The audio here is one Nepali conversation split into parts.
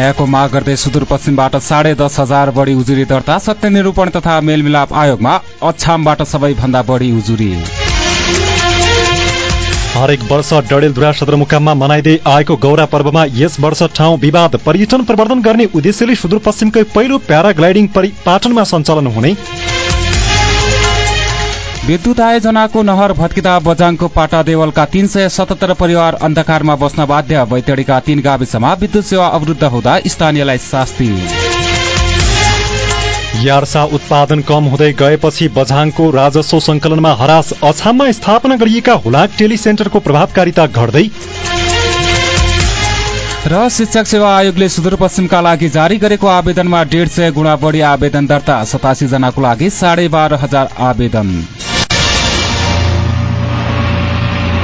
न्यायको माग गर्दै सुदूरपश्चिमबाट साढे दस हजार बढी उजुरी दर्ता सत्य निरूपण तथा मेलमिलाप आयोगमा अछामबाट सबैभन्दा बढी उजुरी। हरेक वर्ष डडेलधुरा सदरमुकाममा मनाइँदै आएको गौरा पर्वमा यस वर्ष ठाउँ विवाद पर्यटन प्रवर्धन गर्ने उद्देश्यले सुदूरपश्चिमकै पहिलो प्याराग्लाइडिङ पाटनमा सञ्चालन हुने। विद्युत आयोजनाको नहर भत्किँदा बजाङको पाटा देवलका तीन सय सतहत्तर परिवार अन्धकारमा बस्न बाध्य। बैतडीका तीन गाविसमा विद्युत सेवा अवरुद्ध हुँदा स्थानीयलाई शास्ति। यार्सा उत्पादन कम हुँदै गएपछि बझाङको राजस्व संकलनमा हरास। अछाममा स्थापना गरिएका हुलाक टेलिसेन्टरको प्रभावकारिता घट्दै। र शिक्षक सेवा आयोगले सुदूरपश्चिमका लागि जारी गरेको आवेदनमा डेढ सय गुणा बढी आवेदन दर्ता सतासी जनाको लागि साढे बाह्र हजार आवेदन।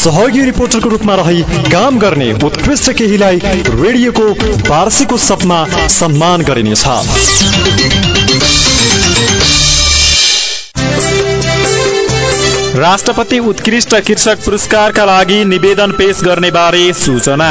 सहयोगी रिपोर्टरको रूपमा रही काम गर्ने उत्कृष्ट केहीलाई रेडियोको वार्षिक उत्सवमा सम्मान गरिनेछ। राष्ट्रपति उत्कृष्ट कृषक पुरस्कारका लागि निवेदन पेश गर्ने बारे सूचना।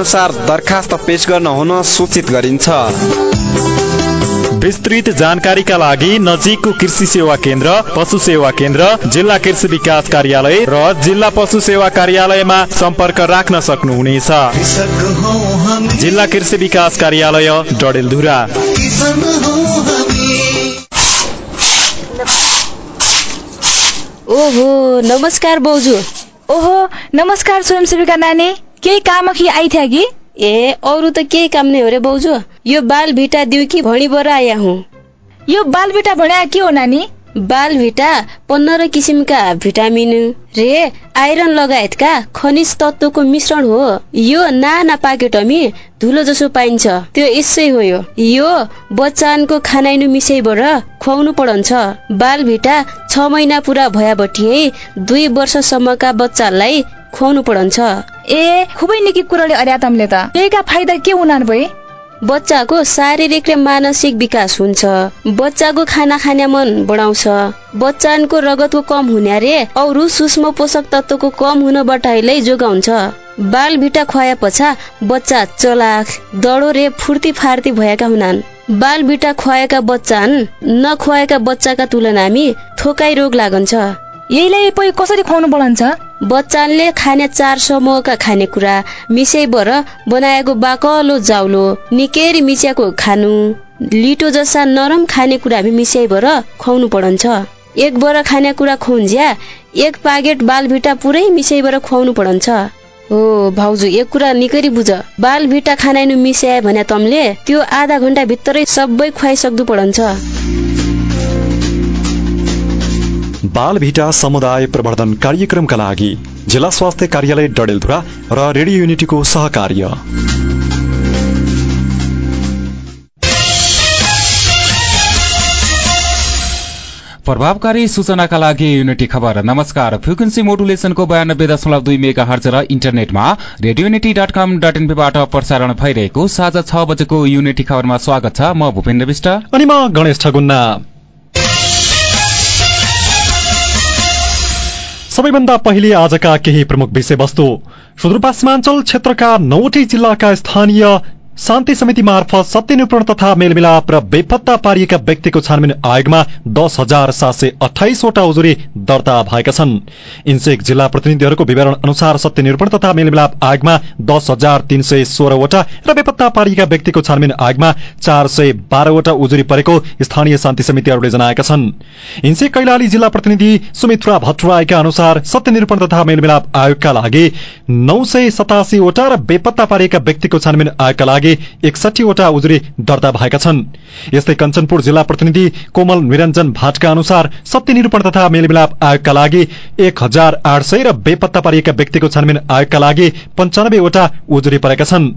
नियमानुसार दरखास्त पेश गर्न हुन सूचित गरिन्छ। विस्तृत जानकारीका लागि नजिकको कृषि सेवा केन्द्र पशु सेवा केन्द्र जिल्ला कृषि विकास कार्यालय र जिल्ला पशु सेवा कार्यालयमा सम्पर्क राख्न सक्नुहुनेछ। जिल्ला कृषि विकास कार्यालय डडेलधुरा। ओहो नमस्कार बाउजू ओहो नमस्कार स्वयंसेविका नानी। केही काम कि आइथ्या कि? ए अरू त केही काम नै हो रे बाउजू। यो बाल भिटा दिउ कि भणी बर आया हुँ? यो बाल भिटा भन्या के हो नानी? बाल भिटा पन्ध्र किसिमका भिटामिन रे आइरन लगायतका खनिज तत्वको मिश्रण हो। यो नाना पाकेटमी धुलो जसो पाइन्छ। त्यो यसै हो यो। यो बच्चानको खानाइनु मिसैबाट खुवाउनु पढन्छ बाल भिटा छ महिना पुरा भयाबटी दुई वर्षसम्मका बच्चालाई खुवाउनु पढन्छ ए खुबै निकै कुराले अर्या तमले त। त्यहीका फाइदा के हुनान् भए बच्चाको शारीरिक र मानसिक विकास हुन्छ। बच्चाको खाना खाने मन बढाउँछ। बच्चाको रगतको कम हुने रे अरू सूक्ष्म पोषक तत्वको कम हुन बटाइलै जोगाउँछ। बाल भिटा खुवाए पछा बच्चा चलाक दडो रे फुर्ती फार्ती भएका हुनान्। बाल भिटा खुवाएका बच्चान नखुवाएका बच्चाका तुलनामी थोकाई रोग लागन्छ। यहीलाई पै कसरी खुवाउनु पढन्छ बच्चाले खाने चार समूहका खानेकुरा मिसैबर बनाएको बाकलो जाउलो निकेरी मिच्याको खानु। लिटो जस्ता नरम खानेकुरा मिसाइबर खुवाउनु पढन्छ। एक बर खानेकुरा खुन्ज्या एक पाकेट बालभिटा पुरै मिसाइबर खुवाउनु पढन्छ। हो भाउजू एक कुरा निकरी बुझ। बाल भिटा खानाइनु मिसाए भने तमले त्यो आधा घन्टा भित्रै सबै खुवाइसक्दु पढन्छ। बाल भिटा समुदाय प्रवर्धन कार्यक्रमका लागि जिल्ला स्वास्थ्य कार्यालय डडेलधुरा र रेडियो युनिटीको सहकार्य। प्रभावकारी सूचनाका लागि युनिटी खबर। नमस्कार। फ्रिक्वेन्सी मोडुलेसनको बयानब्बे दशमलव दुई मेगा हर्ज र इन्टरनेटमा radio unity dot com dot एनपीबाट प्रसारण भइरहेको साँझ छ बजेको युनिटी खबरमा स्वागत छ। म भूपेन्द्र विष्ट। अनि म गणेश ठगुन्ना सबैभन्दा पहिले आजका केही प्रमुख विषयवस्तु। सुदूरपश्चिमाञ्चल क्षेत्रका नौवटै जिल्लाका स्थानीय शान्ति समिति मार्फत सत्यनिरूपण तथा मेलमिलाप र बेपत्ता पारिएका व्यक्तिको छानबिन आयोगमा दस हजार सात सय अठाइसवटा उजुरी दर्ता भएका छन्। इन्सेक जिल्ला प्रतिनिधिहरूको विवरण अनुसार सत्यनिरूपण तथा मेलमिलाप आयोगमा दस हजार तीन सय सोह्रवटा र बेपत्ता पारिएका व्यक्तिको छानबिन आयोगमा चार सय बाह्रवटा उजुरी परेको स्थानीय शान्ति समितिहरूले जनाएका छन्। इन्सेक कैलाली जिल्ला प्रतिनिधि सुमित्रा भट्टराईका अनुसार सत्यनिरूपण तथा मेलमिलाप आयोगका लागि नौ सय सतासीवटा र बेपत्ता पारिएका व्यक्तिको छानबिन आयोगका लागि एकसठीवटा उजुरी दर्ता भएका छन्। यस्तै कञ्चनपुर जिल्ला प्रतिनिधि कोमल निरञ्जन भाटका अनुसार सत्यनिरूपण तथा मेलमिलाप आयोगका लागि एक हजार आठ सय र बेपत्ता पारिएका व्यक्तिको छानबिन आयोगका लागि पञ्चानब्बेवटा उजुरी परेका छन्।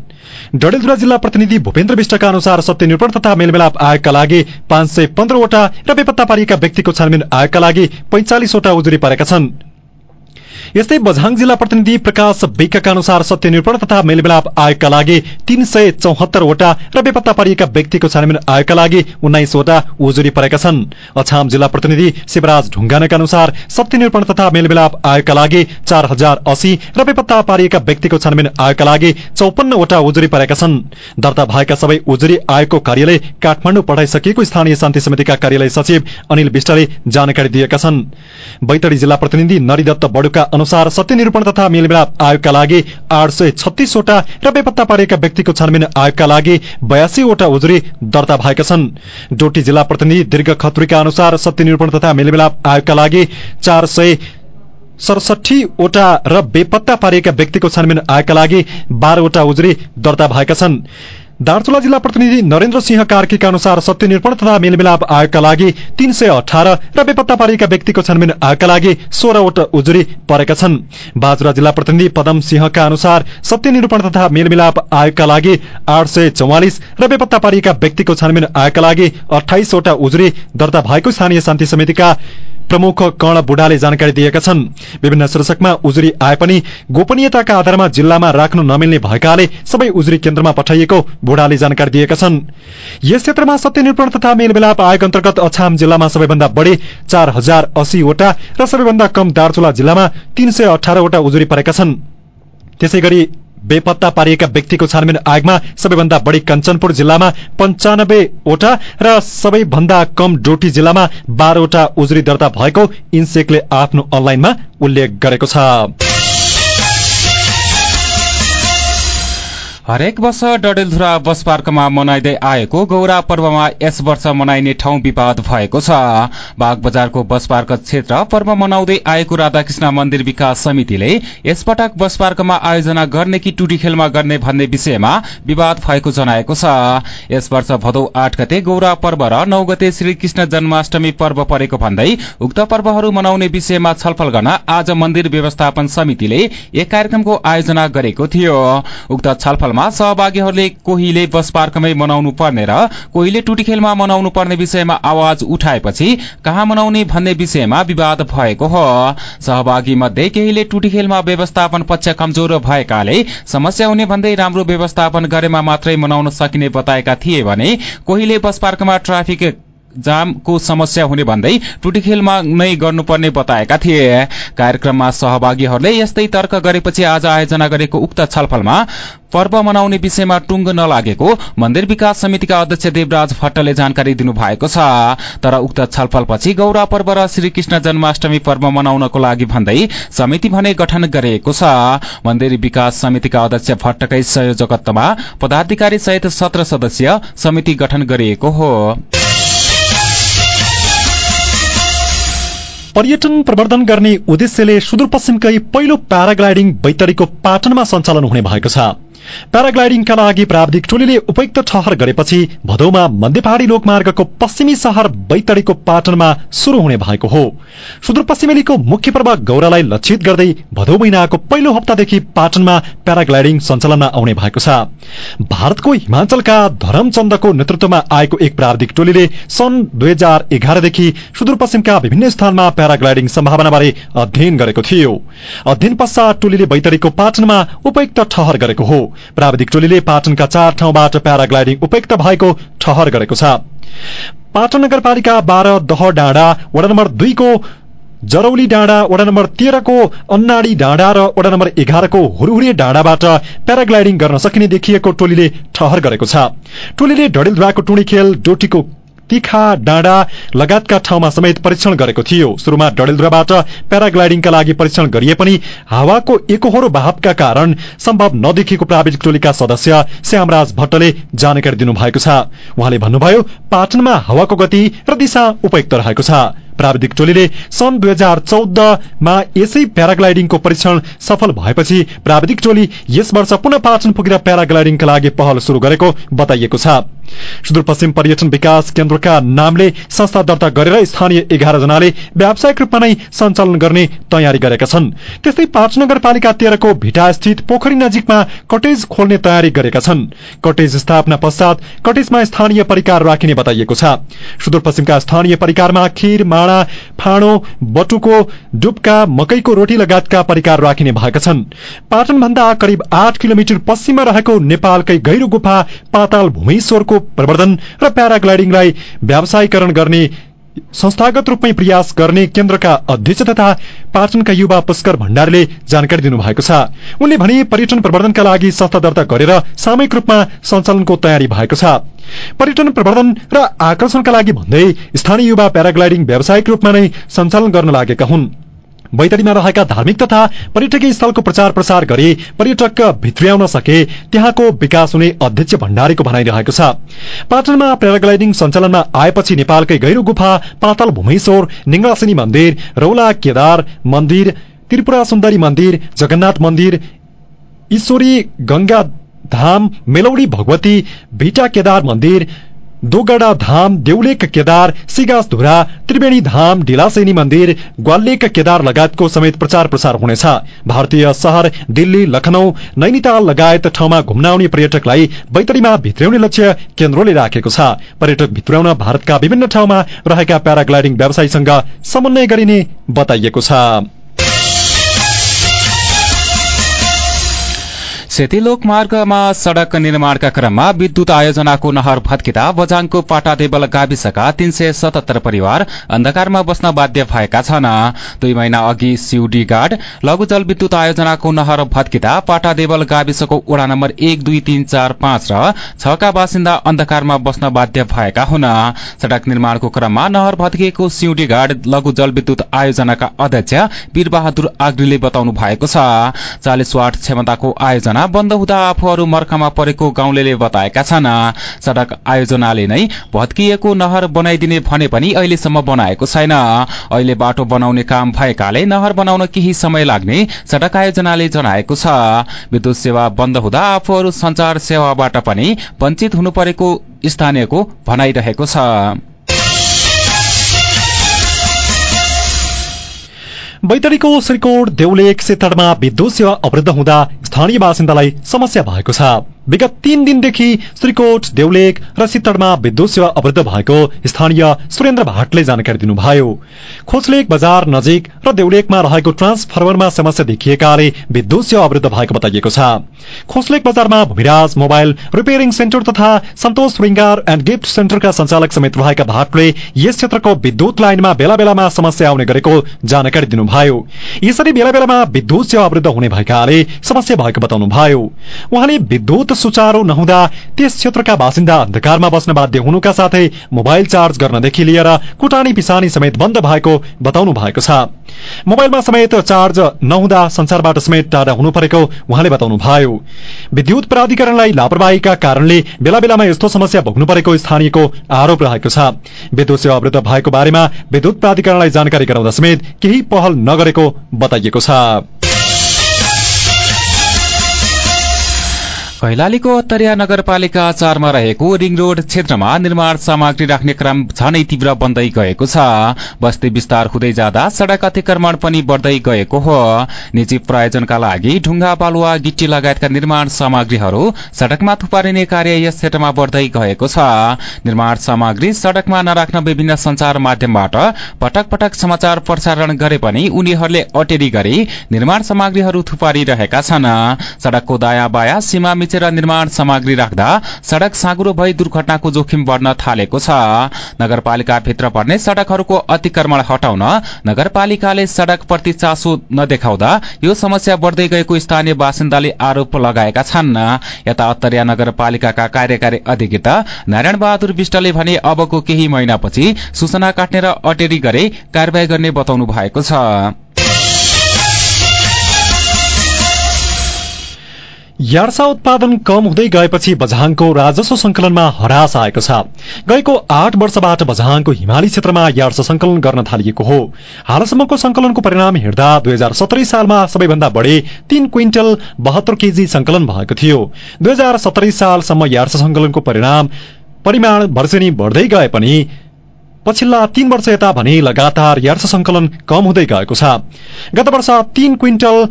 डडेलधुरा जिल्ला प्रतिनिधि भूपेन्द्र विष्टका अनुसार सत्यनिरूपण तथा मेलमिलाप आयोगका लागि पाँच सय पन्ध्रवटा र बेपत्ता पारिएका व्यक्तिको छानबिन आयोगका लागि पैंचालिसवटा उजुरी परेका छन्। यस्तै बझाङ जिल्ला प्रतिनिधि प्रकाश विकका अनुसार सत्यनिरूपण तथा मेलमिलाप आयोगका लागि तीन सय चौहत्तरवटा र बेपत्ता पारिएका व्यक्तिको छानबिन आयोगका लागि उन्नाइसवटा उजुरी परेका छन्। अछाम जिल्ला प्रतिनिधि शिवराज ढुङ्गानाका अनुसार सत्यनिरूपण तथा मेलमिलाप आयोगका लागि चार हजार अस्सी र बेपत्ता पारिएका व्यक्तिको छानबिन आयोगका लागि चौपन्नवटा उजुरी परेका छन्। दर्ता भएका सबै उजुरी आयोगको कार्यालय काठमाडौँ पठाइसकिएको स्थानीय शान्ति समितिका कार्यालय सचिव अनिल विष्टले जानकारी दिएका छन्। बैतडी जिल्ला प्रतिनिधि नरिदत्त बडुका अनुसार सत्यनिरूपण तथा मेलमिलाप आयोगका लागि आठ सय छत्तीसवटा र बेपत्ता पारेका व्यक्तिको छानबिन आयोगका लागि बयासीवटा उजुरी दर्ता भएका छन्। डोटी जिल्ला प्रतिनिधि दीर्घ खत्रीका अनुसार सत्यनिरूपण तथा मेलमिलाप आयोगका लागि चार सय सडसठीवटा र बेपत्ता पारिएका व्यक्तिको छानबिन आयोगका लागि बाह्रवटा उजुरी दर्ता भएका छन्। दार्चुला जिल्ला प्रतिनिधि नरेन्द्र सिंह कार्कीका अनुसार सत्यनिरूपण तथा मेलमिलाप आयोगका लागि तीन सय अठार र बेपत्ता पारिएका व्यक्तिको छनबिन आयोगका लागि सोह्रवटा उजुरी परेका छन्। बाजुरा जिल्ला प्रतिनिधि पदम सिंहका अनुसार सत्यनिरूपण तथा मेलमिलाप आयोगका लागि आठ सय चौवालिस र बेपत्ता पारिएका व्यक्तिको छनबिन आयोगका लागि अठाइसवटा उजुरी दर्ता भएको स्थानीय शान्ति समितिका प्रमुख कर्ण बुढाले जानकारी दिएका छन्। विभिन्न शीर्षकमा उजुरी आए पनि गोपनीयताका आधारमा जिल्लामा राख्नु नमिल्ने भएकाले सबै उजुरी केन्द्रमा पठाइएको बुढाले जानकारी दिएका छन्। यस क्षेत्रमा सत्यनिरूपण तथा मेलमिलाप आयोग अन्तर्गत अछाम जिल्लामा सबैभन्दा बढ़ी चार हजार अस्सीवटा र सबैभन्दा कम दार्चुला जिल्लामा तीन सय अठारवटा उजुरी परेका छन्। त्यसै गरी बेपत्ता पारिएका व्यक्तिको छानबिन आयोगमा सबैभन्दा बढ़ी कञ्चनपुर जिल्लामा पञ्चानब्बेवटा र सबैभन्दा कम डोटी जिल्लामा बाह्रवटा उजुरी दर्ता भएको इन्सेकले आफ्नो अनलाइनमा उल्लेख गरेको छ। हरेक वर्ष डडेलधुरा बस पार्कमा मनाइँदै आएको गौरा पर्वमा यस वर्ष मनाइने ठाउँ विवाद भएको छ। बाग बजारको बस पार्क क्षेत्र पर्व मनाउँदै आएको राधाकृष्ण मन्दिर विकास समितिले यसपटक बस पार्कमा आयोजना गर्ने कि टुटी खेलमा गर्ने भन्ने विषयमा विवाद भएको जनाएको छ। यस वर्ष भदौ आठ गते गौरा पर्व र नौ गते श्रीकृष्ण जन्माष्टमी पर्व परेको भन्दै उक्त पर्वहरू मनाउने विषयमा छलफल गर्न आज मन्दिर व्यवस्थापन समितिले एक कार्यक्रमको आयोजना गरेको थियो। उक्त छलफल मा सहभागीहरूले कोहीले बस पार्कमै मनाउनु पर्ने र कोहीले टुटी खेलमा मनाउनु पर्ने विषयमा आवाज उठाएपछि कहाँ मनाउने भन्ने विषयमा विवाद भएको हो। सहभागी मध्ये केहीले टुटी खेलमा व्यवस्थापन पक्ष कमजोर भएकाले समस्या हुने भन्दै राम्रो व्यवस्थापन गरेमा मात्रै मनाउन सकिने बताएका थिए भने कोहीले बस पार्कमा ट्राफिक जामको समस्या हुने भन्दै टुटी खेलमा नै गर्नुपर्ने बताएका थिए। कार्यक्रममा सहभागीहरूले यस्तै तर्क गरेपछि आज आयोजना गरेको उक्त छलफलमा पर्व मनाउने विषयमा टुङ्ग नलागेको मन्दिर विकास समितिका अध्यक्ष देवराज भट्टले जानकारी दिनुभएको छ। तर उक्त छलफलपछि गौरा पर्व र श्रीकृष्ण जन्माष्टमी पर्व मनाउनको लागि भन्दै समिति भने गठन गरिएको छ। मन्दिर विकास समितिका अध्यक्ष भट्टकै संयोजकत्वमा पदाधिकारी सहित सत्र सदस्यीय समिति गठन गरिएको हो। पर्यटन प्रवर्धन गर्ने उद्देश्यले सुदूरपश्चिमकै पहिलो प्याराग्लाइडिङ बैतडीको पाटनमा सञ्चालन हुने भएको छ। प्याराग्लाइडिङका लागि प्राविधिक टोलीले उपयुक्त ठहर गरेपछि भदौमा मध्य पहाड़ी लोकमार्गको पश्चिमी शहर बैतडीको पाटनमा शुरू हुने भएको हो। सुदूरपश्चिमेलीको मुख्य पर्व गौरालाई लक्षित गर्दै भदौ महिनाको पहिलो हप्तादेखि पाटनमा प्याराग्लाइडिङ सञ्चालनमा आउने भएको छ। भारतको हिमाञ्चलका धरमचन्दको नेतृत्वमा आएको एक प्राविधिक टोलीले सन् दुई हजार एघारदेखि सुदूरपश्चिमका विभिन्न स्थानमा प्याराग्लाइडिङ सम्भावनाबारे अध्ययन गरेको थियो। अध्ययन पश्चात टोलीले बैतडीको पाटनमा उपयुक्त ठहर गरेको हो। प्राविधिक टोलीले पाटनका चार ठाउँबाट प्याराग्लाइडिङ उपयुक्त भएको ठहर गरेको छ। पाटन नगरपालिका बाह्र दह डाँडा वडा नम्बर दुईको जरौली डाँडा वडा नम्बर तेह्रको अन्नाडी डाँडा र वडा नम्बर एघारको हुरहुरे डाँडाबाट प्याराग्लाइडिङ गर्न सकिने देखिएको टोलीले ठहर गरेको छ। टोलीले डडेलधुराको टुणी खेल डोटीको तिखा डाँडा लगायतका ठाउँमा समेत परीक्षण गरेको थियो। शुरूमा डडेलधुराबाट प्याराग्लाइडिङका लागि परीक्षण गरिए पनि हावाको एकहोरो भावका कारण सम्भव नदेखिएको प्राविधिक टोलीका सदस्य श्यामराज भट्टले जानकारी दिनुभएको छ। उहाँले भन्नुभयो पाटनमा हावाको गति र दिशा उपयुक्त रहेको छ। प्राविधिक टोलीले सन् दुई हजार चौधमा यसै प्याराग्लाइडिङको परीक्षण सफल भएपछि प्राविधिक टोली यस वर्ष पुनः पाटन पुगेर प्याराग्लाइडिङका लागि पहल शुरू गरेको बताइएको छ। सुदूरपश्चिम पर्यटन विकास केन्द्रका नामले संस्था दर्ता गरेर स्थानीय एघार जनाले व्यावसायिक रूपमा नै सञ्चालन गर्ने तयारी गरेका छन्। त्यस्तै पाँच नगरपालिका तेह्रको भिटा स्थित पोखरी नजिकमा कटेज खोल्ने तयारी गरेका छन्। कटेज स्थापना पश्चात कटेजमा स्थानीय परिकार राखिने बताइएको छ। सुदूरपश्चिमका स्थानीय परिकारमा खीर माडा फाँडो बटुको डुब्का मकैको रोटी लगायतका परिकार राखिने भएका छन्। पाटनभन्दा करिब आठ किलोमिटर पश्चिममा रहेको नेपालकै गहिरो गुफा पाताल भूमेश्वरको प्रवर्धन र प्याराग्लाइडिङलाई व्यावसायीकरण गर्ने संस्थागत रूपमै प्रयास गर्ने केन्द्रका अध्यक्ष तथा पाटनका युवा पुष्कर भण्डारीले जानकारी दिनुभएको छ। उनले भने पर्यटन प्रवर्धनका लागि संस्था दर्ता गरेर सामूहिक रूपमा सञ्चालनको तयारी भएको छ। पर्यटन प्रवर्धन र आकर्षणका लागि भन्दै स्थानीय युवा प्याराग्लाइडिङ व्यावसायिक रूपमा नै सञ्चालन गर्न लागेका हुन्। बैतडीमा रहेका धार्मिक तथा पर्यटकीय स्थलको प्रचार प्रसार गरी पर्यटक भित्र्याउन सके त्यहाँको विकास हुने अध्यक्ष भण्डारीको भनाइरहेको छ। पाटनमा प्याराग्लाइडिङ सञ्चालनमा आएपछि नेपालकै गहिरो गुफा पातल भूमेश्वर निङ्गासिनी मन्दिर रौला केदार मन्दिर त्रिपुरा सुन्दरी मन्दिर जगन्नाथ मन्दिर ईश्वरी गंगा धाम मेलौडी भगवती भिटा केदार मन्दिर दोगडा धाम देउलेक केदार सिगास धुरा त्रिवेणी धाम ढिलासेनी मन्दिर ग्वालेक केदार लगायतको समेत प्रचार प्रसार हुनेछ। भारतीय शहर दिल्ली लखनऊ नैनीताल लगायत ठाउँमा घुम्न आउने पर्यटकलाई बैतडीमा भित्र्याउने लक्ष्य केन्द्रले राखेको छ। पर्यटक भित्र्याउन भारतका विभिन्न ठाउँमा रहेका प्याराग्लाइडिङ व्यवसायीसँग समन्वय गरिने बताइएको छ। सेतीलोक मार्गमा सड़क निर्माणका क्रममा विद्युत आयोजनाको नहर भत्किँदा बजाङको पाटादेवल गाविसका तीन सय सतहत्तर परिवार अन्धकारमा बस्न बाध्य भएका छन्। दुई महिना अघि सिउडी गाड लघु जल विद्युत आयोजनाको नहर भत्किँदा पाटादेवल गाविसको वडा नम्बर एक दुई तीन चार पाँच र छका बासिन्दा अन्धकारमा बस्न बाध्य भएका हुन्। सड़क निर्माणको क्रममा नहर भत्किएको सिउडी गाड लघु जल विद्युत आयोजनाका अध्यक्ष वीरबहादुर आग्रीले बताउनु भएको छ। चालिस वाट क्षमताको आयोजना बन्द हुँदा आफूहरू मर्खामा परेको गाउँले बताएका छन्। सड़क आयोजनाले नै भत्किएको नहर बनाइदिने भने पनि अहिलेसम्म बनाएको छैन। अहिले बाटो बनाउने काम भएकाले नहर बनाउन केही समय लाग्ने सड़क आयोजनाले जनाएको छ। विद्युत सेवा बन्द हुँदा आफूहरू संचार सेवाबाट पनि वञ्चित हुनु परेको स्थानीयको भनाइरहेको छ। बैतडीको श्रीकोट देउलेक सेतडमा विद्युत सेवा अवरुद्ध हुँदा स्थानीय बासिन्दालाई समस्या भएको छ। विगत तीन दिनदेखि श्रीकोट देउलेक र सित्तडमा विद्युत सेवा अवरुद्ध भएको स्थानीय सुरेन्द्र भाटले जानकारी दिनुभयो। खोचलेक बजार नजिक र देउलेकमा रहेको ट्रान्सफर्मरमा समस्या देखिएकाले विद्युत सेवा अवरुद्ध भएको बताइएको छ। खोचलेक बजारमा भूमिराज मोबाइल रिपेयरिङ सेन्टर तथा सन्तोष श्रृङ्गार एण्ड गिफ्ट सेन्टरका सञ्चालक समेत रहेका भाटले यस क्षेत्रको विद्युत लाइनमा बेला बेलामा समस्या आउने गरेको जानकारी दिनुभयो। यसरी बेला बेलामा विद्युत सेवा अवरुद्ध हुने भएकाले समस्या भएको बताउनुभयो। उहाँले विद्युत सुचारू नहुँदा त्यस क्षेत्रका बासिन्दा अन्धकारमा बस्न बाध्य हुनुका साथै मोबाइल चार्ज गर्नदेखि लिएर कुटानी पिसानी समेत बन्द भएको बताउनु भएको छ। मोबाइलमा समेत चार्ज नहुँदा संसारबाट समेत टाढा हुनु परेको उहाँले बताउनु भयो। विद्युत प्राधिकरणलाई लापरवाहीका कारणले बेला बेलामा यस्तो समस्या भोग्नु परेको स्थानीयको आरोप रहेको छ। विद्युत सेवा अवृद्ध भएको बारेमा विद्युत प्राधिकरणलाई जानकारी गराउँदा समेत केही पहल नगरेको बताइएको छ। कैलालीको तरिया नगरपालिका चारमा रहेको रिङ रोड क्षेत्रमा निर्माण सामग्री राख्ने क्रम झनै तीव्र बन्दै गएको छ। बस्ती विस्तार हुँदै जाँदा सड़क अतिक्रमण पनि बढ़दै गएको हो। निजी प्रयोजनका लागि ढुङ्गा बालुवा गिट्टी लगायतका निर्माण सामग्रीहरू सड़कमा थुपारिने कार्य यस क्षेत्रमा बढ़दै गएको छ। निर्माण सामग्री सड़कमा नराख्न विभिन्न संचार माध्यमबाट पटक पटक समाचार प्रसारण गरे पनि उनीहरूले अटेरी गरी निर्माण सामग्रीहरू थुपारिरहेका छन्। सड़कको दायाँ बायाँ सीमा मिचेर निर्माण सामग्री राख्दा सड़क साँगुरो भई दुर्घटनाको जोखिम बढ़न थालेको छ। नगरपालिका भित्र पर्ने सड़कहरूको अतिक्रमण हटाउन नगरपालिकाले सड़क प्रति चासो नदेखाउँदा यो समस्या बढ़दै गएको स्थानीय बासिन्दाले आरोप लगाएका छन्। यता अत्तरिया नगरपालिकाका कार्यकारी अधिकृता नारायण बहादुर विष्टले भने अबको केही महिनापछि सूचना काट्ने र अटेरी गरे कार्यवाही गर्ने बताउनु भएको छ। यार्सा उत्पादन कम हुँदै गएपछि बझाङको राजस्व संकलनमा हरास आएको छ। गएको आठ वर्षबाट बझाङको हिमाली क्षेत्रमा यार्सा संकलन गर्न थालिएको हो। हालसम्मको संकलनको परिणाम हेर्दा दुई हजार सत्तरी सालमा सबैभन्दा बढ़ी तीन क्विन्टल बहत्तर केजी संकलन भएको थियो। दुई हजार सत्तरी सालसम्म यार्सा संकलनको परिणाम परिमाण वर्षेनी बढ़दै गए पनि पछिल्ला तीन वर्ष यता भने लगातार यार्सा संकलन कम हुँदै गएको छ। गत वर्ष तीन क्विन्टल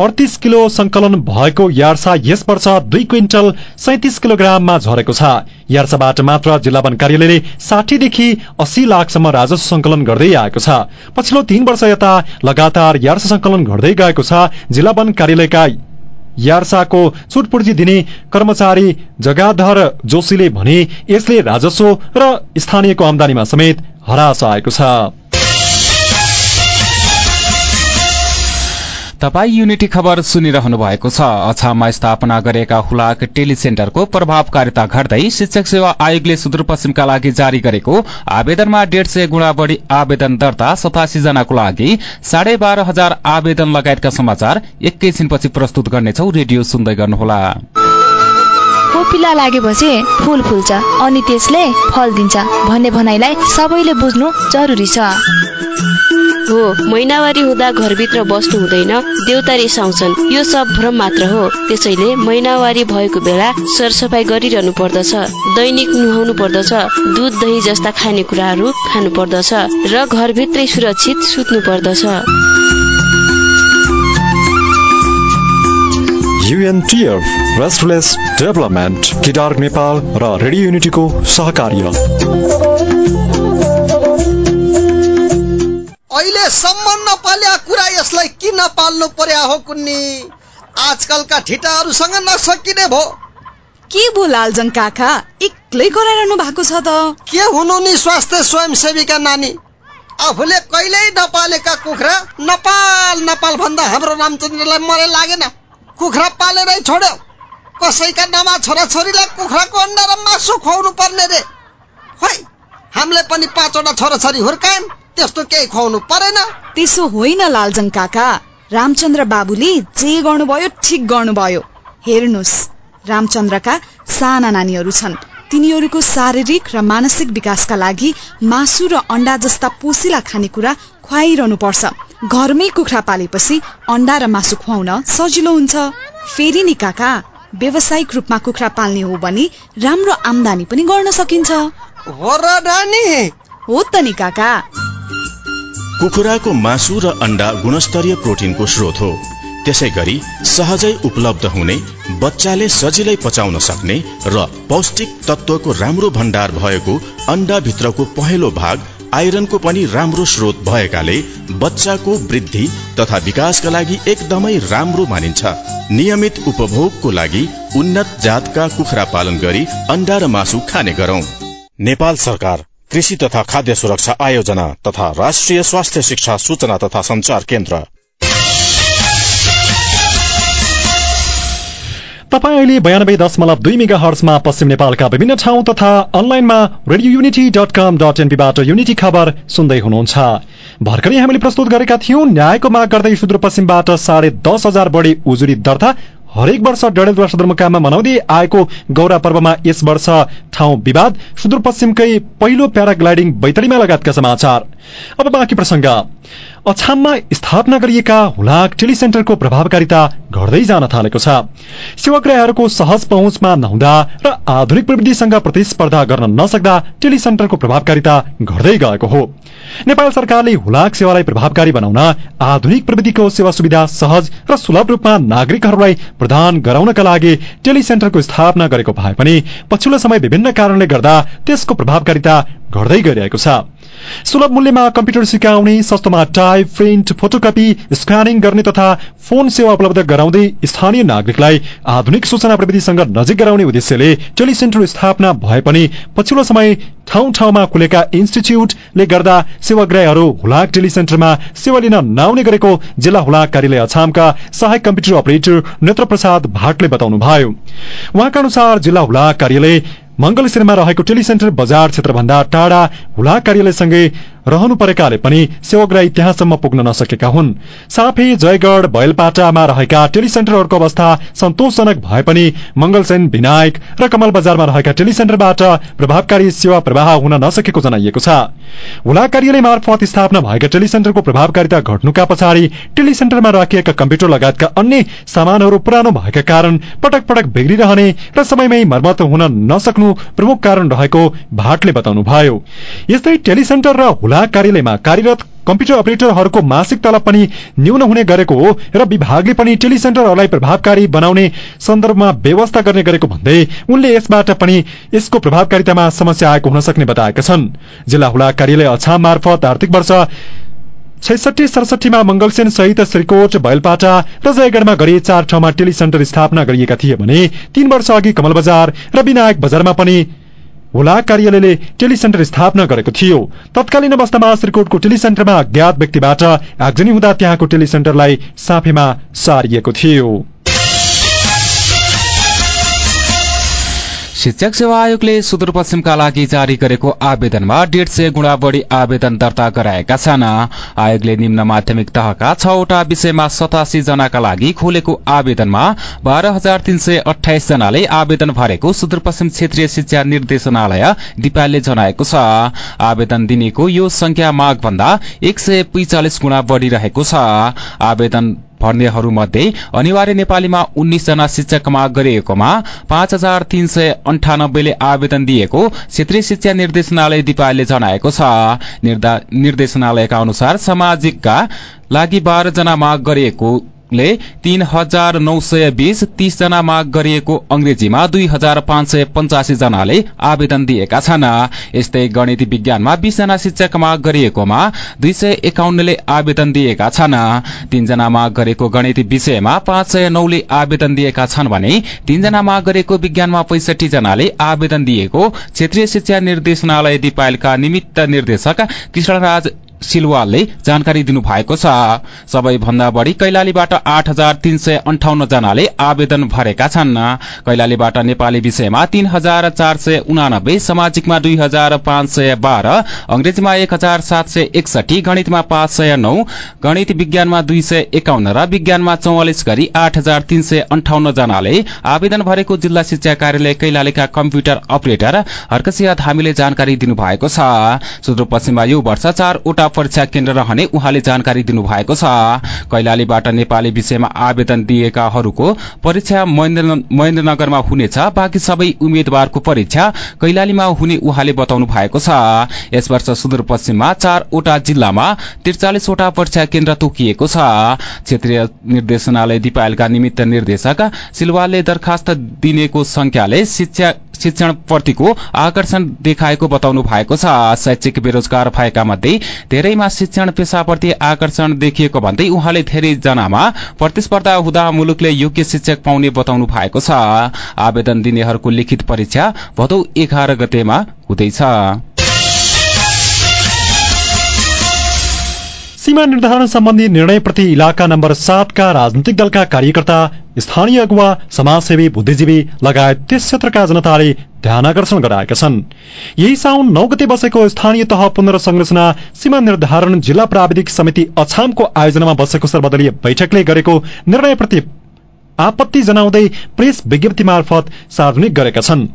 अडतिस किलो संकलन भएको यार्सा यस वर्ष दुई क्विन्टल सैतिस किलोग्राममा झरेको छ। यार्साबाट मात्र जिल्ला वन कार्यालयले साठीदेखि अस्सी लाखसम्म राजस्व संकलन गर्दै आएको छ। पछिल्लो तीन वर्ष यता लगातार यार्सा संकलन घट्दै गएको छ। जिल्ला वन कार्यालयका यार्साको छुटपूर्जी दिने कर्मचारी जगाधर जोशीले भने यसले राजस्व र स्थानीयको आमदानीमा समेत हरास आएको छ। तपाई युनिटी खबर सुनिरहनु भएको छ। अछाममा स्थापना गरिएका हुलाक टेलिसेन्टरको प्रभावकारिता घट्दै शिक्षक सेवा आयोगले सुदूरपश्चिमका लागि जारी गरेको आवेदनमा डेढ सय गुणा बढ़ी आवेदन दर्ता सतासी जनाको लागि साढे बाह्र हजार आवेदन लगायतका समाचार एकैछिनपछि प्रस्तुत गर्नेछौ। रेडियो सुन्दै गर्नुहोला। कोपिला लागेपछि फूल फुल्छ अनि त्यसले फल दिन्छ भन्ने भनाइलाई सबैले बुझ्नु जरुरी छ। हो महिनावारी हुँदा घरभित्र बस्नु हुँदैन देउता रिसाउँछन् यो सब भ्रम मात्र हो। त्यसैले महिनावारी भएको बेला सरसफाई गरिरहनु पर्दछ दैनिक नुहाउनु पर्दछ दुध दही जस्ता खानेकुराहरू खानु पर्दछ र घरभित्रै सुरक्षित सुत्नु पर्दछ। युएनटिएफ रेस्टलेस डेभलपमेन्ट किडार नेपाल र रेडियो युनिटीको सहकार्य अहिलेसम्म नपाल्या कुरा यसलाई किन पाल्नु पर्या हो कुन्नी? आजकलका ठिटाहरूसँग नसकिने भो। के भो लालजङ काका? एक्लै गराइरहनु भएको छ त। के हुनु नि स्वास्थ्य स्वयंसेवीका नानी? आफूले कहिल्यै नपालेका कुखुरा नपाल नपाल भन्दा हाम्रो रामचन्द्रलाई मरे लागेन। कुखुरा पालेरै छोड्यो। कसैका नामा छोराछोरीलाई कुखुराको अन्डा र मासु खुवाउनु पर्ने रे। खै हामीले पनि पाँचवटा छोराछोरी हुर्कायौँ त्यस्तो केही खुवाउनु परेन। त्यसो होइन लालजङ काका। रामचन्द्र बाबुले जे गर्नुभयो ठिक गर्नुभयो। हेर्नुहोस् रामचन्द्रका साना नानीहरू छन्। तिनीहरूको शारीरिक र मानसिक विकासका लागि मासु र अण्डा जस्ता पोसिला खानेकुरा खुवाइरहनु पर्छ घरमै कुखुरा पालेपछि अण्डा र मासु खुवाउन सजिलो हुन्छ। फेरि नि काका व्यावसायिक रूपमा कुखुरा पाल्ने हो भने राम्रो आमदानी पनि गर्न सकिन्छ। हो र नानी हो त नि काका। कुखुराको मासु र अण्डा गुणस्तरीय प्रोटिनको स्रोत हो। त्यसै गरी सहजै उपलब्ध हुने बच्चाले सजिलै पचाउन सक्ने र पौष्टिक तत्वको राम्रो भण्डार भएको अण्डा भित्रको पहेँलो भाग आइरनको पनि राम्रो स्रोत भएकाले बच्चाको वृद्धि तथा विकासका लागि एकदमै राम्रो मानिन्छ। नियमित उपभोगको लागि उन्नत जातका कुखुरा पालन गरी अण्डा र मासु खाने गरौं। नेपाल सरकार कृषि तथा खाद्य सुरक्षा आयोजना तथा राष्ट्रिय स्वास्थ्य शिक्षा सूचना तथा संचार केन्द्र। तपाईँ अहिले बयानब्बे दशमलव दुई मेगा हर्समा पश्चिम नेपालका विभिन्न ठाउँ तथा अनलाइनमा radio unity dot com dot एनपीबाट unity खबर सुन्दै हुनुहुन्छ। भर्खरै हामीले प्रस्तुत गरेका थियौं न्यायको माग गर्दै सुदूरपश्चिमबाट साढे दस हजार बढी उजुरी दर्ता। हरेक वर्ष डडेलधुरा सदरमुकाममा मनाउँदै आएको गौरा पर्वमा यस वर्ष ठाउँ विवाद सुदूरपश्चिमकै पहिलो प्याराग्लाइडिङ बैतडीमा लगायतका समाचार। अब बाँकी अछाममा स्थापना गरिएका हुलाक टेलिसेन्टरको प्रभावकारिता घट्दै जान थालेको छ। सेवाग्राहीहरूको सहज पहुँचमा नहुँदा र आधुनिक प्रविधिसँग प्रतिस्पर्धा गर्न नसक्दा टेलिसेन्टरको प्रभावकारिता घट्दै गएको हो। नेपाल सरकारले हुलाक सेवालाई प्रभावकारी बनाउन आधुनिक प्रविधिको सेवा सुविधा सहज र सुलभ रूपमा नागरिकहरूलाई प्रदान गराउनका लागि टेलिसेन्टरको स्थापना गरेको भए पनि पछिल्लो समय विभिन्न कारणले गर्दा त्यसको प्रभावकारिता घट्दै गइरहेको छ। सुलभ मूल्यमा कम्प्युटर सिकाउने सस्तोमा टाइप प्रिन्ट फोटोकपी स्क्यानिङ गर्ने तथा फोन सेवा उपलब्ध गराउँदै स्थानीय नागरिकलाई आधुनिक सूचना प्रविधिसँग नजिक गराउने उद्देश्यले टेलिसेन्टर स्थापना भए पनि पछिल्लो समय ठाउँ ठाउँमा खुलेका इन्स्टिच्युटले गर्दा सेवाग्राहीहरू हुलाक टेलिसेन्टरमा सेवा लिन नआउने गरेको जिल्ला हुलाक कार्यालय अछामका सहायक कम्प्युटर अपरेटर नेत्र प्रसाद भाटले बताउनुभयो। उहाँका अनुसार जिल्ला हुलाक कार्यालय मंगलशिरमा रहेको टेलिसेन्टर बजार क्षेत्रभन्दा टाढा हुलाक कार्यालयसँगै रहनु परेकाले पनि सेवाग्राही त्यहाँसम्म पुग्न नसकेका हुन्। साफे जयगढ़ बैलपाटामा रहेका टेलिसेन्टरहरूको अवस्था सन्तोषजनक भए पनि मंगलसेन विनायक र कमल बजारमा रहेका टेलिसेन्टरबाट प्रभावकारी सेवा प्रवाह हुन नसकेको जनाइएको छ। हुला कार्यालय मार्फत स्थापना भएका टेलिसेन्टरको प्रभावकारिता घट्नुका पछाडि टेलिसेन्टरमा राखिएका कम्प्युटर लगायतका अन्य सामानहरू पुरानो भएका कारण पटक पटक बिग्रिरहने र समयमै मर्मत हुन नसक्नु प्रमुख कारण रहेको भाटले बताउनुभयो। यस्तै टेलिसेन्टर र कार्यालयमा कार्यरत कम्प्युटर अपरेटरहरूको मासिक तलब पनि न्यून हुने गरेको हो र विभागले पनि टेलिसेन्टरहरूलाई प्रभावकारी बनाउने सन्दर्भमा व्यवस्था गर्ने गरेको भन्दै उनले यसबाट पनि यसको प्रभावकारितामा समस्या आएको हुन सक्ने बताएका छन्। जिल्ला हुला कार्यालय अछाम मार्फत आर्थिक वर्ष छैसठी सडसठीमा मंगलसेन सहित श्रीकोट बैलपाटा र जयगढ़मा गरी चार ठाउँमा टेलिसेन्टर स्थापना गरिएका थिए भने तीन वर्ष अघि कमल बजार र विनायक बजारमा पनि हुला कार्यालयले टेलिसेन्टर स्थापना गरेको थियो। तत्कालीन अवस्थामा श्रीकोटको टेलिसेन्टरमा अज्ञात व्यक्तिबाट आगजनी हुँदा त्यहाँको टेलिसेन्टरलाई साफेमा सारिएको थियो। शिक्षक सेवा आयोगले सुदूरपश्चिमका लागि जारी गरेको आवेदनमा डेढ सय गुणा बढ़ी आवेदन दर्ता गराएका छन्। आयोगले निम्न माध्यमिक तहका छवटा विषयमा सतासी जनाका लागि खोलेको आवेदनमा बाह्र हजार तीन सय अठाइस जनाले आवेदन भरेको सुदूरपश्चिम क्षेत्रीय शिक्षा निर्देशनालय दिपालले जनाएको छ। आवेदन दिनेको यो संख्या माघ भन्दा एक सय गुणा बढ़िरहेको छ। आवेदन भर्नेहरूमध्ये अनिवार्य नेपालीमा उन्नाइस जना शिक्षक माग गरिएकोमा पाँच हजार तीन सय अन्ठानब्बेले आवेदन दिएको क्षेत्रीय शिक्षा निर्देशनालय दिपालले जनाएको छ। निर्देशनालयका अनुसार सामाजिकका लागि बाह्र जना माग गरिएको ले तीन हजार नौ सय बीस तीस जना माग गरिएको अंग्रेजीमा दुई हजार पाँच सय पञ्चासी जनाले आवेदन दिएका छन्। यस्तै गणित विज्ञानमा बीसजना शिक्षक माग गरिएकोमा दुई सय एकाउन्नले आवेदन दिएका छन्। तीनजना माग गरेको गणित विषयमा पाँच सय नौले आवेदन दिएका छन् भने तीनजना माग गरेको विज्ञानमा पैंसठी जनाले आवेदन दिएको क्षेत्रीय शिक्षा निर्देशनालय दिपायलका निमित्त निर्देशक कृष्णराज सिलवालले जानकारी दिनुभएको छ। सबैभन्दा बढ़ी कैलालीबाट आठ हजार तीन सय अन्ठाउन्न जनाले आवेदन भरेका छन्। कैलालीबाट नेपाली विषयमा तीन हजार चार सय उनानब्बे सामाजिकमा दुई हजार पाँच सय बाह्र अंग्रेजीमा एक हजार सात सय एकसठी गणितमा पाँच सय नौ गणित विज्ञानमा दुई सय एकाउन्न र विज्ञानमा चौवालिस गरी आठ हजार तीन सय अन्ठाउन्न जनाले आवेदन भरेको जिल्ला शिक्षा कार्यालय कैलालीका कम्प्युटर अपरेटर हर्कसिया धामीले जानकारी दिनुभएको छ। सुदूरपश्चिममा यो वर्ष चारवटा परीक्षा केन्द्र रहने उहाँले जानकारी दिनुभएको छ। कैलालीबाट नेपाली विषयमा आवेदन दिएकाहरूको परीक्षा महेन्द्रनगरमा हुनेछ बाँकी सबै उम्मेद्वारको परीक्षा कैलालीमा हुने उहाँले बताउनु भएको छ। यस वर्ष सुदूरपश्चिममा चारवटा जिल्लामा त्रिचालिसवटा परीक्षा केन्द्र तोकिएको छ। क्षेत्रीय निर्देशनालय दिपायलका निमित्त निर्देशक सिलवालले दरखास्त दिनेको संख्याले शिक्षा शिक्षणप्रतिको आकर्षण देखाएको बताउनु भएको छ। शैक्षिक बेरोजगार भएका मध्ये धेरैमा शिक्षण पेसाप्रति आकर्षण देखिएको भन्दै उहाँले धेरै जनामा प्रतिस्पर्धा हुँदा मुलुकले योग्य शिक्षक पाउने बताउनु भएको छ। आवेदन दिनेहरूको लिखित परीक्षा भदौ एघार गतेमा हुँदैछ। सीमा निर्धारण सम्बन्धी निर्णयप्रति इलाका नम्बर सातका राजनैतिक दलका कार्यकर्ता स्थानीय अगुवा समाजसेवी बुद्धिजीवी लगायत त्यस क्षेत्रका जनताले ध्यान आकर्षण गराएका छन्। यही साउन नौ गते बसेको स्थानीय तह पुनर्संरचना सीमा निर्धारण जिल्ला प्राविधिक समिति अछामको आयोजनामा बसेको सर्वदलीय बैठकले गरेको निर्णयप्रति आपत्ति जनाउँदै प्रेस विज्ञप्ति मार्फत सार्वजनिक गरेका छन्।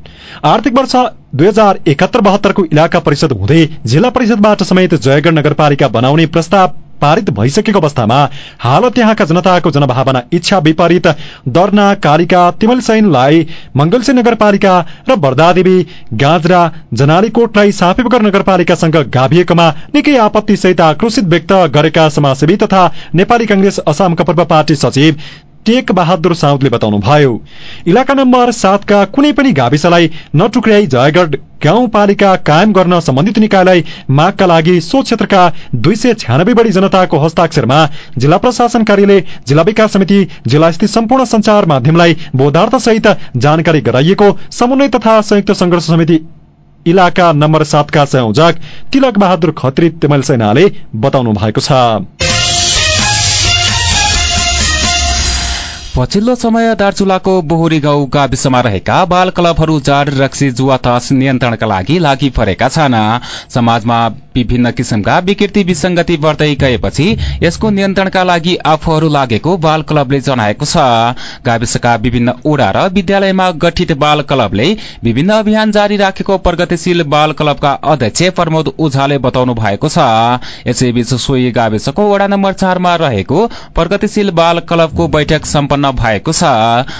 आर्थिक वर्ष दुई हजार एकात्तर बहत्तरको इलाका परिषद हुँदै जिल्ला परिषदबाट समेत जयगढ नगरपालिका बनाउने प्रस्ताव पारित भइसकेको अवस्थामा हाल त्यहाँका जनताको जनभावना इच्छा विपरीत दर्ना कालिका तिमलसैनलाई मंगलसे नगरपालिका र बर्दादेवी गाजरा जनालीकोटलाई सापेबगर नगरपालिकासँग गाभिएकोमा निकै आपत्ति सहित आक्रोशित व्यक्त गरेका समाजसेवी तथा नेपाली कंग्रेस असमका पूर्व पार्टी सचिव टेक बहादुर साउदले बताउनुभयो इलाका नम्बर सातका कुनै पनि गाविसलाई नटुक्र्याई जयगढ गाउँपालिका कायम गर्न सम्बन्धित निकायलाई मागका लागि सो क्षेत्रका दुई सय छ्यानब्बे बढी जनताको हस्ताक्षरमा जिल्ला प्रशासन कार्यालय जिल्ला विकास समिति जिल्ला स्थित सम्पूर्ण संचार माध्यमलाई बोधार्थ सहित जानकारी गराइएको समन्वय तथा संयुक्त संघर्ष समिति इलाका नम्बर सातका संयोजक तिलक बहादुर खत्री तेमल सेनाले बताउनु भएको छ। पछिल्लो समय दार्चुलाको बोहुरी गाउँ गाविसमा रहेका बाल क्लबहरू जाड रक्सी जुवा तास नियन्त्रणका लागि लागि परेका छन्। समाजमा विभिन्न किसिमका विकृति विसंगति बढ्दै गएपछि यसको नियन्त्रणका लागि आफूहरू लागेको बाल क्लबले जनाएको छ। गाविसका विभिन्न ओडा र विद्यालयमा गठित बाल क्लबले विभिन्न अभियान जारी राखेको प्रगतिशील बाल क्लबका अध्यक्ष प्रमोद ओझाले बताउनु भएको छ। यसैबीच सोही गाविसको वडा नम्बर चारमा रहेको प्रगतिशील बाल क्लबको बैठक सम्पन्न भएको छ।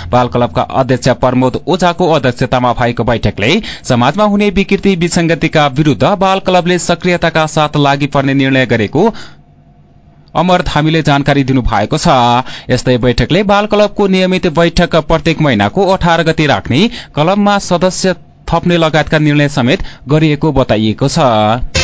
बाल क्लबका अध्यक्ष प्रमोद ओझाको अध्यक्षतामा भएको बैठकले समाजमा हुने विकृति विसंगतिका विरूद्ध बाल क्लबले सक्रियताका साथ लागि पर्ने निर्णय गरेको अमर धामीले जानकारी दिनुभएको छ। यस्तै बैठकले बाल क्लबको नियमित बैठक प्रत्येक महिनाको अठार गति राख्ने क्लबमा सदस्य थप्ने लगायतका निर्णय समेत गरिएको बताइएको छ।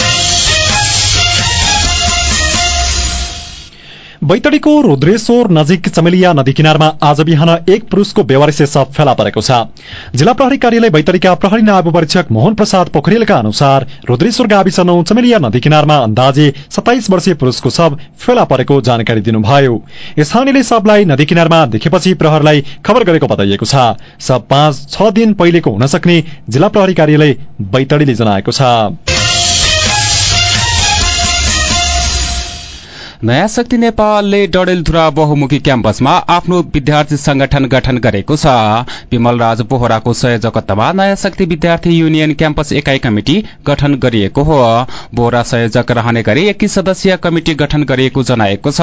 बैतडीको रुद्रेश्वर नजिक चमेलिया नदी किनारमा आज बिहान एक पुरूषको शव फेला परेको छ। जिल्ला प्रहरी कार्यालय बैतडीका प्रहरी नायब परीक्षक मोहन प्रसाद पोखरेलका अनुसार रुद्रेश्वर गाविस नौ चमेलिया नदी किनारमा अन्दाजे सत्ताइस वर्षीय पुरूषको शव फेला परेको जानकारी दिनुभयो। स्थानीयले शवलाई नदी किनारमा देखेपछि प्रहरलाई खबर गरेको बताइएको छ। शव पाँच छ दिन पहिलेको हुन सक्ने जिल्ला प्रहरी कार्यालय बैतडीले जनाएको छ। नयाँ शक्ति नेपालले डडेलधुरा बहुमुखी क्याम्पसमा आफ्नो विद्यार्थी संगठन गठन गरेको छ। विमल राज बोहराको संयोजकत्वमा नयाँ शक्ति विद्यार्थी युनियन क्याम्पस एकाइ कमिटी गठन गरिएको हो। बोहरा संयोजक रहने गरी एकीस सदस्यीय कमिटी गठन गरिएको जनाएको छ।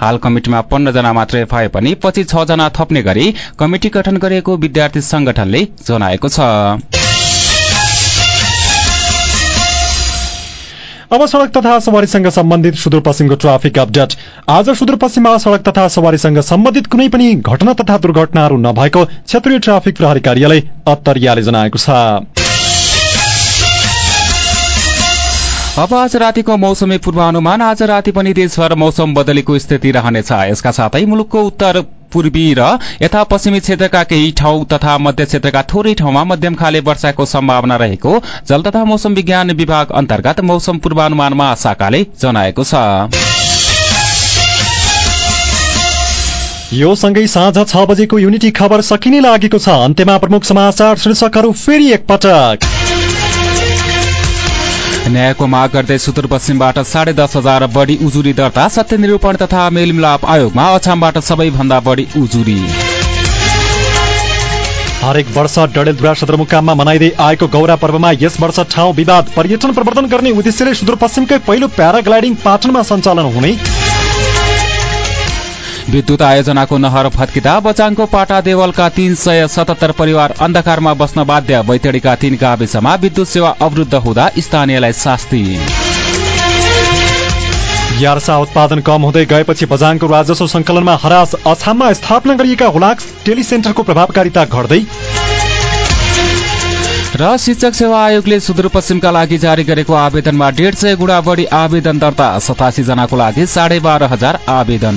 हाल कमिटिमा पन्ध्र जना मात्रै भए पनि पछि छ जना थप्ने गरी कमिटी गठन गरिएको विद्यार्थी संगठनले जनाएको छ। अब सड़क तथा सवारीसँग सम्बन्धित सुदूरपश्चिमको ट्राफिक अपडेट आज सुदूरपश्चिममा सड़क तथा सवारीसँग सम्बन्धित कुनै पनि घटना तथा दुर्घटनाहरू नभएको क्षेत्रीय ट्राफिक प्रहरी कार्यालय अत्तरियाले जनाएको छ। अब आज रातिको मौसमी पूर्वानुमान। आज राति पनि देशभर मौसम बदलीको स्थिति रहनेछ। यसका साथै मुलुकको उत्तर पूर्वी र यथा पश्चिमी क्षेत्रका केही ठाउँ तथा मध्य क्षेत्रका थोरै ठाउँमा मध्यम खाले वर्षाको सम्भावना रहेको जल तथा मौसम विज्ञान विभाग अन्तर्गत मौसम पूर्वानुमान महाशाखाले जनाएको छ। यो सँगै साँझ छ बजेको युनिटी खबर सकिने लागेको छ। अन्त्यमा प्रमुख समाचार शीर्षकहरू फेरि एकपटक। न्यायको माग गर्दै सुदूरपश्चिमबाट साढे दस हजार बढ़ी उजुरी दर्ता सत्य निरूपण तथा मेलमिलाप आयोगमा अछामबाट सबैभन्दा बढ़ी उजुरी। हरेक वर्ष डडेलधुरा सदरमुकाममा मनाइँदै आएको गौरा पर्वमा यस वर्ष ठाउँ विवाद पर्यटन प्रवर्धन गर्ने उद्देश्यले सुदूरपश्चिमकै पहिलो प्याराग्लाइडिङ पाटनमा सञ्चालन हुने विद्युत आयोजनाको नहर फत्किँदा बचाङको पाटा देवलका तीन सय सतहत्तर परिवार अन्धकारमा बस्न बाध्य। बैतडीका तीन गाविसमा विद्युत सेवा अवरुद्ध हुँदा स्थानीयलाई शास्ति। यार्सा उत्पादन कम हुँदै गएपछि बजाङको राजस्व संकलनमा हरास। अछाममा स्थापना गरिएका हुलाक्स टेलिसेन्टरको प्रभावकारिता घट्दै। र शिक्षक सेवा आयोगले सुदूरपश्चिमका लागि जारी गरेको आवेदनमा डेढ सय गुणा बढी आवेदन दर्ता। सतासी जनाको लागि साढे बाह्र हजार आवेदन।